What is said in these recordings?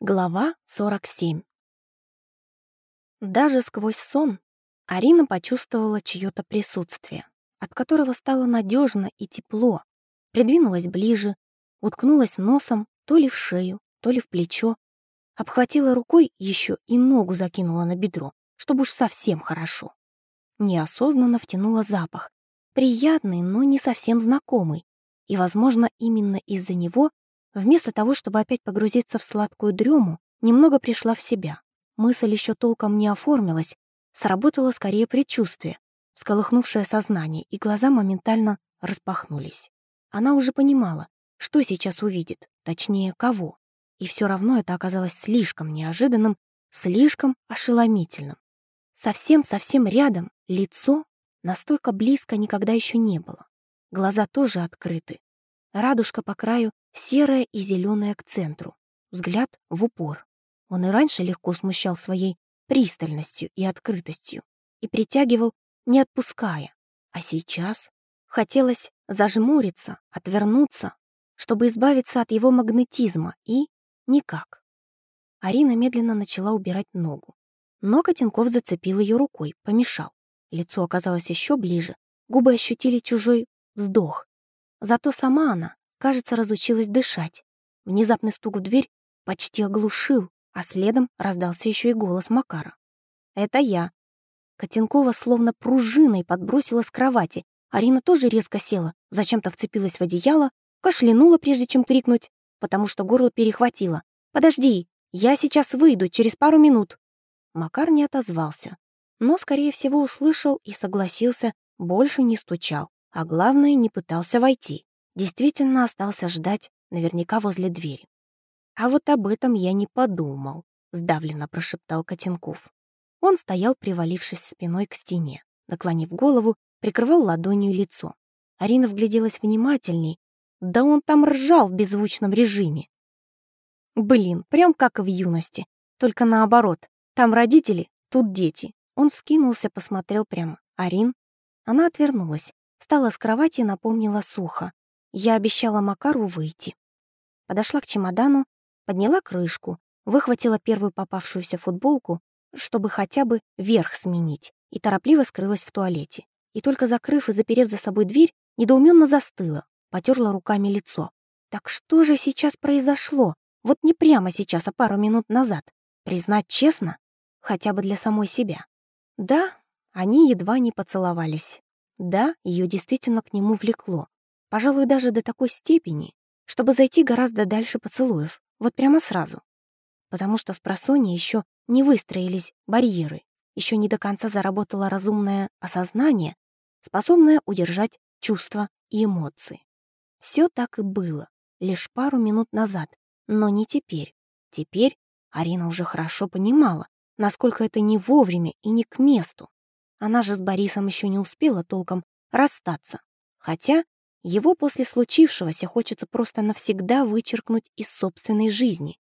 Глава 47 Даже сквозь сон Арина почувствовала чьё-то присутствие, от которого стало надежно и тепло, придвинулась ближе, уткнулась носом то ли в шею, то ли в плечо, обхватила рукой еще и ногу закинула на бедро, чтобы уж совсем хорошо. Неосознанно втянула запах, приятный, но не совсем знакомый, и, возможно, именно из-за него Вместо того, чтобы опять погрузиться в сладкую дрему, немного пришла в себя. Мысль еще толком не оформилась, сработало скорее предчувствие, всколыхнувшее сознание, и глаза моментально распахнулись. Она уже понимала, что сейчас увидит, точнее, кого. И все равно это оказалось слишком неожиданным, слишком ошеломительным. Совсем-совсем рядом лицо настолько близко никогда еще не было. Глаза тоже открыты. Радужка по краю серая и зеленая к центру, взгляд в упор. Он и раньше легко смущал своей пристальностью и открытостью и притягивал, не отпуская. А сейчас хотелось зажмуриться, отвернуться, чтобы избавиться от его магнетизма, и никак. Арина медленно начала убирать ногу. Но Котенков зацепил ее рукой, помешал. Лицо оказалось еще ближе, губы ощутили чужой вздох. Зато сама она кажется, разучилась дышать. Внезапный стук в дверь почти оглушил, а следом раздался еще и голос Макара. «Это я». Котенкова словно пружиной подбросила с кровати. Арина тоже резко села, зачем-то вцепилась в одеяло, кашлянула, прежде чем крикнуть, потому что горло перехватило. «Подожди, я сейчас выйду, через пару минут». Макар не отозвался, но, скорее всего, услышал и согласился, больше не стучал, а главное, не пытался войти действительно остался ждать наверняка возле двери. «А вот об этом я не подумал», — сдавленно прошептал Котенков. Он стоял, привалившись спиной к стене, наклонив голову, прикрывал ладонью лицо. Арина вгляделась внимательней. Да он там ржал в беззвучном режиме. Блин, прям как в юности, только наоборот. Там родители, тут дети. Он вскинулся, посмотрел прямо. Арин? Она отвернулась, встала с кровати и напомнила сухо. Я обещала Макару выйти. Подошла к чемодану, подняла крышку, выхватила первую попавшуюся футболку, чтобы хотя бы верх сменить, и торопливо скрылась в туалете. И только закрыв и заперев за собой дверь, недоуменно застыла, потерла руками лицо. Так что же сейчас произошло? Вот не прямо сейчас, а пару минут назад. Признать честно? Хотя бы для самой себя. Да, они едва не поцеловались. Да, ее действительно к нему влекло. Пожалуй, даже до такой степени, чтобы зайти гораздо дальше поцелуев, вот прямо сразу. Потому что с просони еще не выстроились барьеры, еще не до конца заработало разумное осознание, способное удержать чувства и эмоции. Все так и было, лишь пару минут назад, но не теперь. Теперь Арина уже хорошо понимала, насколько это не вовремя и не к месту. Она же с Борисом еще не успела толком расстаться, хотя его после случившегося хочется просто навсегда вычеркнуть из собственной жизни,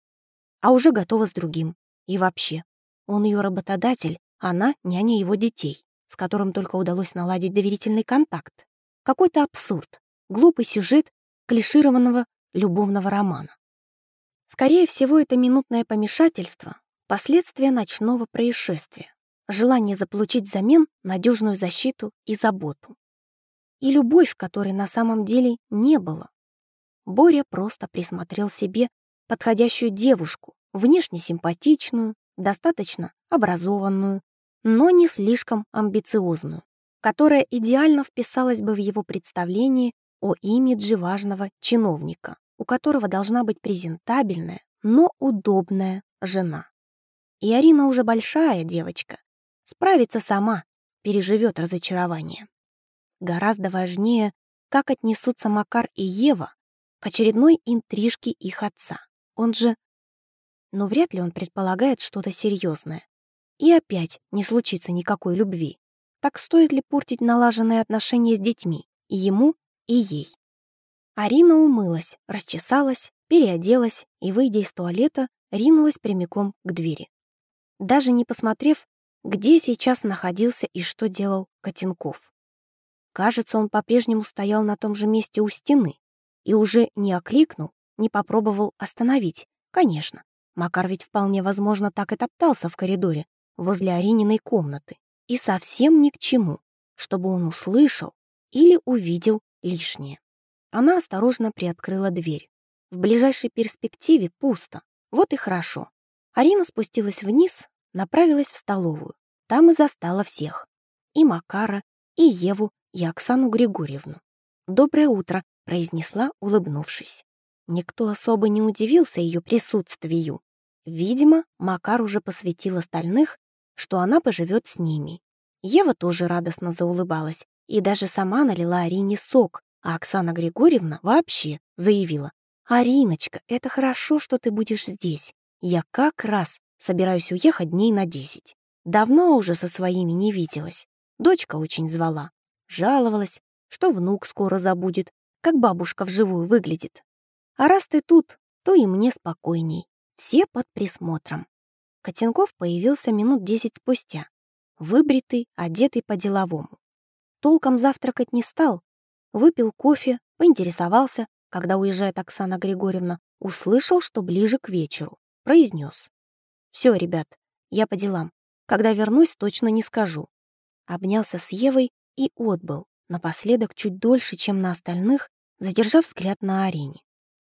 а уже готова с другим. И вообще, он ее работодатель, она няня его детей, с которым только удалось наладить доверительный контакт. Какой-то абсурд, глупый сюжет клишированного любовного романа. Скорее всего, это минутное помешательство — последствия ночного происшествия, желание заполучить взамен надежную защиту и заботу и любовь, которой на самом деле не было. Боря просто присмотрел себе подходящую девушку, внешне симпатичную, достаточно образованную, но не слишком амбициозную, которая идеально вписалась бы в его представление о имидже важного чиновника, у которого должна быть презентабельная, но удобная жена. И Арина уже большая девочка, справится сама, переживет разочарование. Гораздо важнее, как отнесутся Макар и Ева к очередной интрижке их отца. Он же... Но вряд ли он предполагает что-то серьезное. И опять не случится никакой любви. Так стоит ли портить налаженные отношения с детьми, и ему, и ей? Арина умылась, расчесалась, переоделась и, выйдя из туалета, ринулась прямиком к двери. Даже не посмотрев, где сейчас находился и что делал Котенков. Кажется, он по-прежнему стоял на том же месте у стены и уже не окликнул, не попробовал остановить. Конечно, Макар ведь вполне возможно так и топтался в коридоре возле Арининой комнаты. И совсем ни к чему, чтобы он услышал или увидел лишнее. Она осторожно приоткрыла дверь. В ближайшей перспективе пусто. Вот и хорошо. Арина спустилась вниз, направилась в столовую. Там и застала всех. И Макара, и Еву, и Оксану Григорьевну. «Доброе утро», — произнесла, улыбнувшись. Никто особо не удивился ее присутствию. Видимо, Макар уже посвятил остальных, что она поживет с ними. Ева тоже радостно заулыбалась и даже сама налила Арине сок, а Оксана Григорьевна вообще заявила. «Ариночка, это хорошо, что ты будешь здесь. Я как раз собираюсь уехать дней на десять. Давно уже со своими не виделась. Дочка очень звала. Жаловалась, что внук скоро забудет, как бабушка вживую выглядит. А раз ты тут, то и мне спокойней. Все под присмотром. Котенков появился минут десять спустя. Выбритый, одетый по-деловому. Толком завтракать не стал. Выпил кофе, поинтересовался, когда уезжает Оксана Григорьевна, услышал, что ближе к вечеру. Произнес. «Все, ребят, я по делам. Когда вернусь, точно не скажу». Обнялся с Евой и отбыл, напоследок чуть дольше, чем на остальных, задержав взгляд на арене.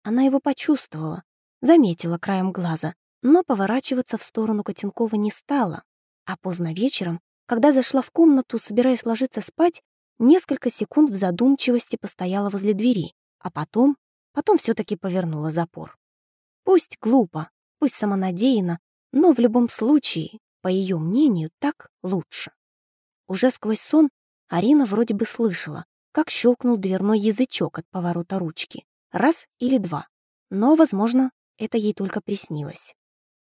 Она его почувствовала, заметила краем глаза, но поворачиваться в сторону Котенкова не стала. А поздно вечером, когда зашла в комнату, собираясь ложиться спать, несколько секунд в задумчивости постояла возле двери, а потом, потом все таки повернула запор. Пусть глупо, пусть самонадеянно, но в любом случае, по ее мнению, так лучше. Уже сквозь сон Арина вроде бы слышала, как щелкнул дверной язычок от поворота ручки. Раз или два. Но, возможно, это ей только приснилось.